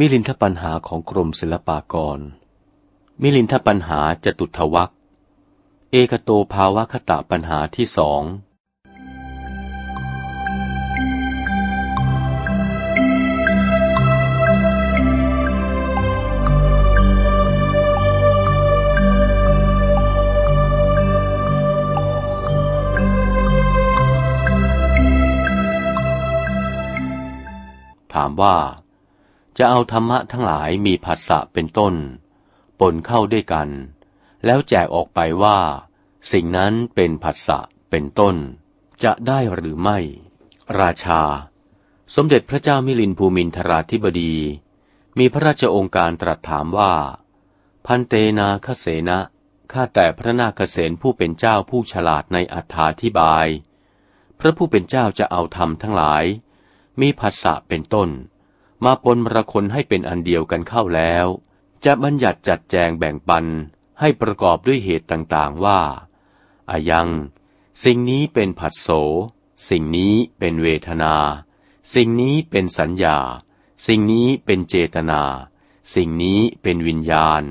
มิลินทปัญหาของกรมศิลปากร มิลินทปัญหาจะตุทวักเอกโตภาวะคตะปัญหาที่สองถามว่า จะเอาธรรมะทั้งหลายมีผัสสะเป็นต้น ปนเข้าด้วยกัน แล้วแจกออกไปว่า สิ่งนั้นเป็นผัสสะเป็นต้น จะได้หรือไม่ ราชา สมเด็จพระเจ้ามิลินภูมินทราธิบดี มีพระราชองค์การตรัสถามว่า พันเตนาคเสนะข้าแต่พระนาคเษนผู้เป็นเจ้าผู้ฉลาดในอัธาธิบาย พระผู้เป็นเจ้าจะเอาธรรมทั้งหลาย มีภาษะเป็นต้น มาปนมรคนให้เป็นอันเดียวกันเข้าแล้ว จะบัญญัติจัดแจงแบ่งปันให้ประกอบด้วยเหตุต่างๆว่าอายัง สิ่งนี้เป็นผัสโส สิ่งนี้เป็นเวทนา สิ่งนี้เป็นสัญญา สิ่งนี้เป็นเจตนา สิ่งนี้เป็นวิญญาณ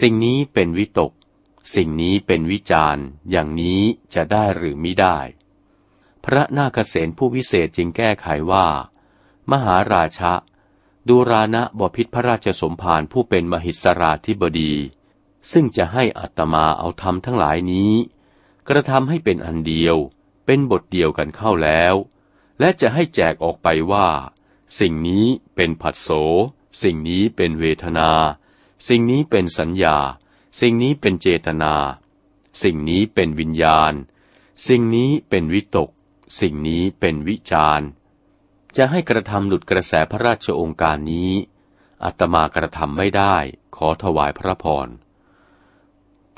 สิ่งนี้เป็นวิตก สิ่งนี้เป็นวิจารอย่างนี้จะได้หรือไม่ได้ พระนาคเษนผู้วิเศษจึงแก้ไขว่า มหาราชะ ดูรานะบพิษพระราชสมภารผู้เป็นมหิสราธิบดี ซึ่งจะให้อัตมาเอาธรรมทั้งหลายนี้ กระทำให้เป็นอันเดียว เป็นบทเดียวกันเข้าแล้ว และจะให้แจกออกไปว่า สิ่งนี้เป็นผัสโส สิ่งนี้เป็นเวทนา สิ่งนี้เป็นสัญญา สิ่งนี้เป็นเจตนา สิ่งนี้เป็นวิญญาณ สิ่งนี้เป็นวิตก สิ่งนี้เป็นวิจารณ์ จะให้กระทำหลุดกระแสพระราชองค์การนี้ อัตมากระทำไม่ได้ ขอถวายพระพร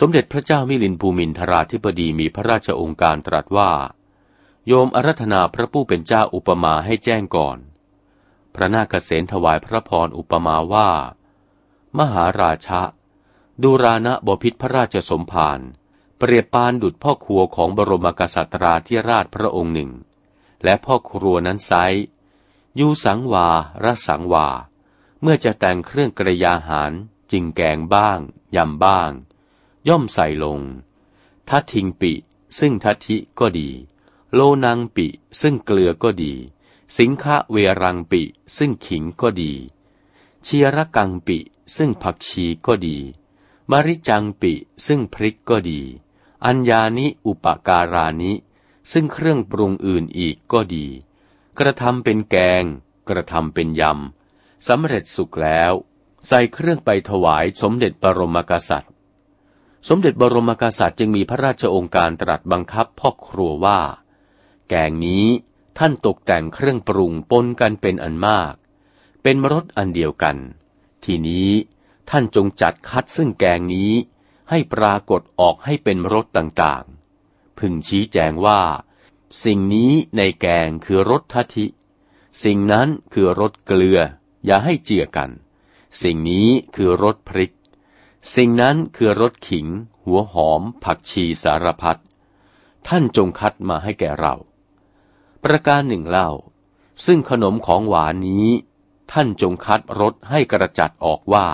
สมเด็จพระเจ้ามิลินภูมินทราธิบดีมีพระราชองค์การตรัสว่า โยมอารัธนาพระผู้เป็นเจ้าอุปมาให้แจ้งก่อน พระนาคเษนถวายพระพรอุปมาว่า มหาราชะดูรานะบพิษพระราชสมภารเปรียบปานดุดพ่อครัวของบรมกษัตราธิราชพระองค์หนึ่ง และพ่อครัวนั้นไซ ยูสังวารสังวา เมื่อจะแต่งเครื่องกระยาหารจิงแกงบ้าง ยำบ้าง ย่อมใส่ลง ทัทิงปิ ซึ่งทัทิก็ดี โลนังปิ ซึ่งเกลือก็ดี สิงคะเวรังปิ ซึ่งขิงก็ดี เชียรกังปิ ซึ่งผักชีก็ดี มริจังปิ ซึ่งพริกก็ดี อัญญานิอุปการานิ ซึ่งเครื่องปรุงอื่นอีกก็ดี กระทำเป็นแกง กระทำเป็นยำสำเร็จสุกแล้ว ใส่เครื่องไปถวายสมเด็จบรมกษัตริย์ สมเด็จบรมกษัตริย์จึงมีพระราชองค์การตรัสบังคับพ่อครัวว่า แกงนี้ท่านตกแต่งเครื่องปรุงปนกันเป็นอันมาก เป็นมรสอันเดียวกัน ทีนี้ท่านจงจัดคัดซึ่งแกงนี้ให้ปรากฏออกให้เป็นรสต่างๆ พึงชี้แจงว่า สิ่งนี้ในแกงคือรสทัทิสิ่งนั้นคือรสเกลือ อย่าให้เจือกัน สิ่งนี้คือรสพริก สิ่งนั้นคือรสขิง หัวหอม ผักชีสารพัด ท่านจงคัดมาให้แก่เรา ประการหนึ่งเล่า ซึ่งขนมของหวานนี้ ท่านจงคัดรสให้กระจัดออกว่า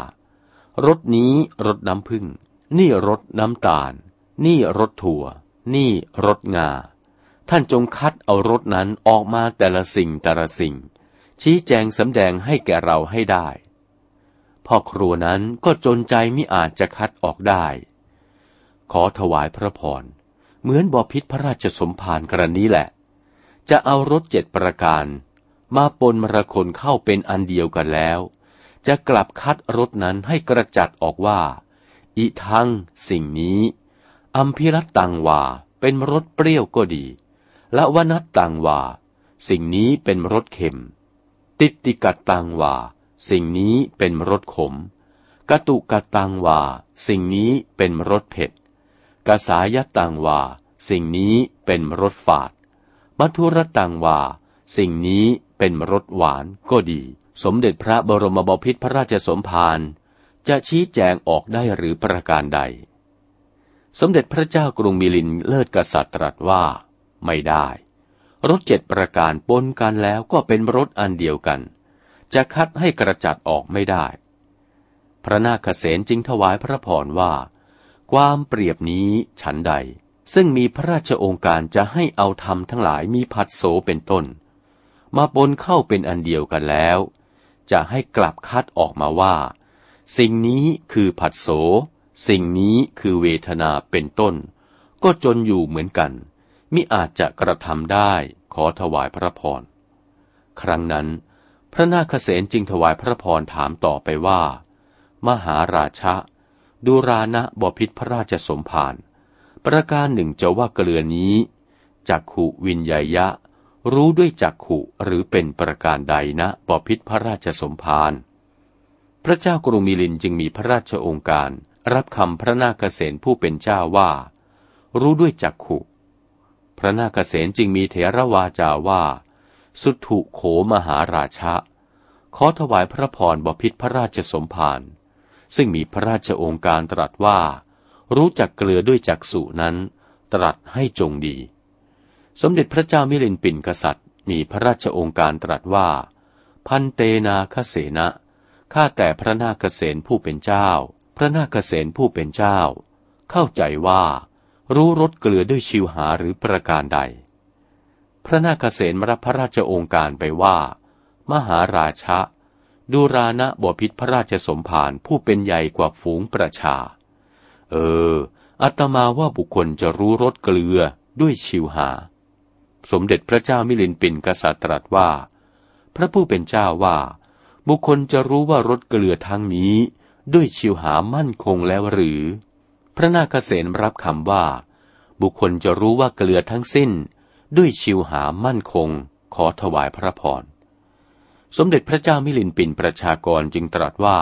รสนี้รสน้ำผึ้งนี่รสน้ำตาล นี่รสถั่ว นี่รสงา ท่านจงคัดเอารสนั้นออกมาแต่ละสิ่งแต่ละสิ่ง ชี้แจงสำแดงให้แก่เราให้ได้ พ่อครัวนั้นก็จนใจมิอาจจะคัดออกได้ ขอถวายพระพร เหมือนบอพิษพระราชสมภารกรณีแหละ จะเอารถเจ็ดประการ มาปนมรคนเข้าเป็นอันเดียวกันแล้ว จะกลับคัดรถนั้นให้กระจัดออกว่า อีทังสิ่งนี้ อัมพิรตังวาเป็นรสเปรี้ยวก็ดี และวนัตตังวา สิ่งนี้เป็นรสเค็ม ติติกัตตังวา สิ่งนี้เป็นรสขม กตุกัตตังวา สิ่งนี้เป็นรสเผ็ด กสายตังวา สิ่งนี้เป็นรสฝาด มัทุรตังวา สิ่งนี้เป็นรสหวานก็ดี สมเด็จพระบรมบพิตรพระราชสมภารจะชี้แจงออกได้หรือประการใด สมเด็จพระเจ้ากรุงมิลินเลิศกษัตริย์ตรัสว่า ไม่ได้ รถเจ็ดประการปนกันแล้วก็เป็นรถอันเดียวกัน จะคัดให้กระจัดออกไม่ได้ พระนาคเษนจึงถวายพระพรว่า ความเปรียบนี้ฉันใด ซึ่งมีพระราชองค์การจะให้เอาธรรมทั้งหลายมีผัสโสเป็นต้น มาปนเข้าเป็นอันเดียวกันแล้ว จะให้กลับคัดออกมาว่า สิ่งนี้คือผัสโสสิ่งนี้คือเวทนาเป็นต้น ก็จนอยู่เหมือนกัน มิอาจจะกระทำได้ขอถวายพระพร ครั้งนั้น พระนาคเษนจึงถวายพระพรถามต่อไปว่า มหาราชะดูรานะบพิษพระราชสมภารประการหนึ่งจะว่าเกลือนี้จักขุวินยยะ รู้ด้วยจักขุหรือเป็นประการใดนะบพิษพระราชสมภารพระเจ้ากรุงมิลินจึงมีพระราชองค์การ รับคำพระนาคเษนผู้เป็นเจ้าว่า รู้ด้วยจักขุ พระนาคเษนจึงมีเถรวาจาว่า สุถุโขมหาราชะ ขอถวายพระพรบพิษพระราชสมภารซึ่งมีพระราชองค์การตรัสว่า รู้จักเกลือด้วยจักษุนั้น ตรัสให้จงดี สมเด็จพระเจ้ามิลินปินกษัตริย์ มีพระราชองค์การตรัสว่า พันเตนาคเสนะข้าแต่พระนาคเษนผู้เป็นเจ้า พระนาคเษนผู้เป็นเจ้า เข้าใจว่า รู้รสเกลือด้วยชิวหาหรือประการใด พระนาคเษนมรับพระราชองค์การไปว่า มหาราชะดูรานะบพิษพระราชสมภารผู้เป็นใหญ่กว่าฝูงประชา เออ อัตมาว่าบุคคลจะรู้รสเกลือด้วยชิวหา สมเด็จพระเจ้ามิลินปินกษัตริย์ตรัสว่า พระผู้เป็นเจ้าว่า บุคคลจะรู้ว่ารสเกลือทั้งนี้ ด้วยชิวหามั่นคงแล้วหรือ พระนาคเษนรับคำว่า บุคคลจะรู้ว่าเกลือทั้งสิ้น ด้วยชิวหามั่นคง ขอถวายพระพร สมเด็จพระเจ้ามิลินปินประชากรจึงตรัสว่า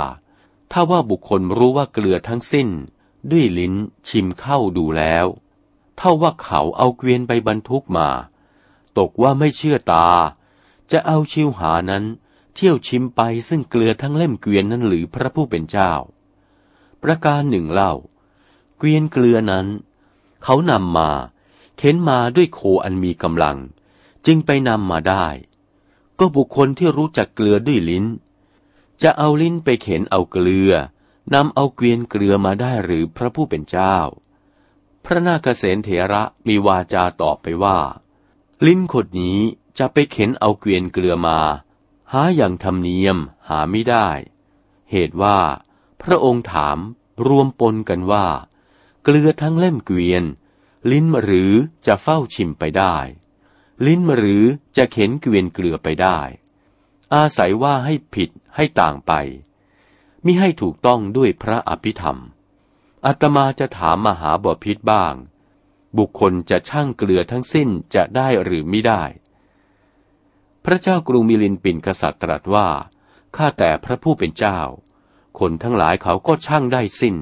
ถ้าว่าบุคคลรู้ว่าเกลือทั้งสิ้น ด้วยลิ้นชิมเข้าดูแล้ว เท่าว่าเขาเอาเกวียนไปบรรทุกมา ตกว่าไม่เชื่อตา จะเอาชิวหานั้นเที่ยวชิมไปซึ่งเกลือทั้งเล่มเกวียนนั้นหรือพระผู้เป็นเจ้า ประการหนึ่งเล่า เกวียนเกลือนั้น เขานำมาเข็นมาด้วยโคอันมีกำลัง จึงไปนำมาได้ ก็บุคคลที่รู้จักเกลือด้วยลิ้น จะเอาลิ้นไปเข็นเอาเกลือนำเอาเกวียนเกลือมาได้หรือพระผู้เป็นเจ้า พระนาคเษนเถระมีวาจาตอบไปว่า ลิ้นขดนี้จะไปเข็นเอาเกวียนเกลือมา หาอย่างธรรมเนียมหาไม่ได้ เหตุว่า พระองค์ถามรวมปนกันว่า เกลือทั้งเล่มเกวียน ลิ้นหรือจะเฝ้าชิมไปได้ ลิ้นหรือจะเข็นเกวียนเกลือไปได้ อาศัยว่าให้ผิดให้ต่างไปมิให้ถูกต้องด้วยพระอภิธรรมอาตมาจะถามมหาบพิษบ้าง บุคคลจะช่างเกลือทั้งสิ้นจะได้หรือไม่ได้ พระเจ้ากรุงมิลินปินกษัตริย์ตรัสว่าข้าแต่พระผู้เป็นเจ้า คนทั้งหลายเขาก็ช่างได้สิ้น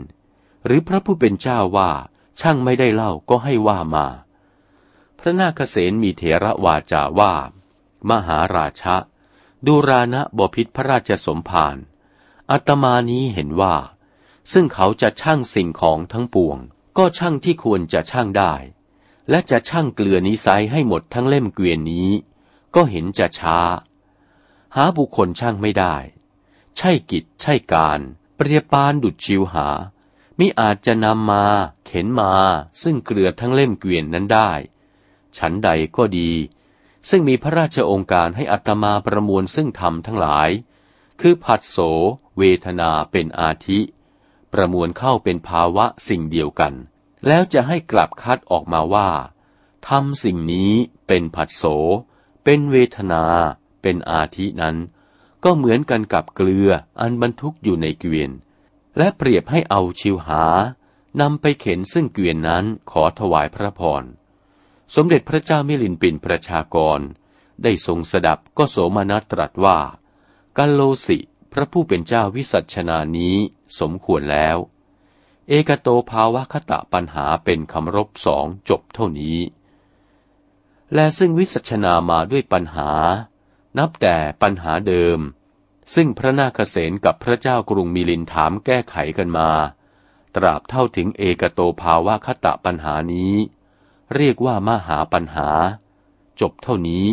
หรือพระผู้เป็นเจ้าว่าช่างไม่ได้เล่าก็ให้ว่ามา พระนาคเษนมีเถระวาจาว่า มหาราชะดูรานะบพิษพระราชสมภารอัตมานี้เห็นว่า ซึ่งเขาจะช่างสิ่งของทั้งปวง ก็ช่างที่ควรจะช่างได้ และจะช่างเกลือนิสัยให้หมดทั้งเล่มเกวียนนี้ ก็เห็นจะช้า หาบุคคลช่างไม่ได้ ใช่กิจใช่การ เปรียบปานดุดชิวหา มิอาจจะนำมา เข็นมา ซึ่งเกลือทั้งเล่มเกวียนนั้นได้ ฉันใดก็ดี ซึ่งมีพระราชองค์การให้อัตมาประมวลซึ่งธรรมทั้งหลาย คือผัสโส เวทนาเป็นอาทิ ประมวลเข้าเป็นภาวะสิ่งเดียวกัน แล้วจะให้กลับคัดออกมาว่าทำสิ่งนี้เป็นผัสโส เป็นเวทนา เป็นอาทินั้น ก็เหมือนกันกับเกลืออันบรรทุกอยู่ในเกวียน และเปรียบให้เอาชิวหานำไปเข็นซึ่งเกวียนนั้นขอถวายพระพร สมเด็จพระเจ้ามิลินปินประชากร ได้ทรงสดับก็โสมนัสตรัสว่า กัลโลสิพระผู้เป็นเจ้าวิสัชนานี้สมควรแล้ว เอกโตภาวะคตะปัญหาเป็นคำรบสองจบเท่านี้ และซึ่งวิสัชนามาด้วยปัญหา นับแต่ปัญหาเดิม ซึ่งพระนาคเษนกับพระเจ้ากรุงมิลินถามแก้ไขกันมา ตราบเท่าถึงเอกโตภาวะคตะปัญหานี้ เรียกว่ามหาปัญหา จบเท่านี้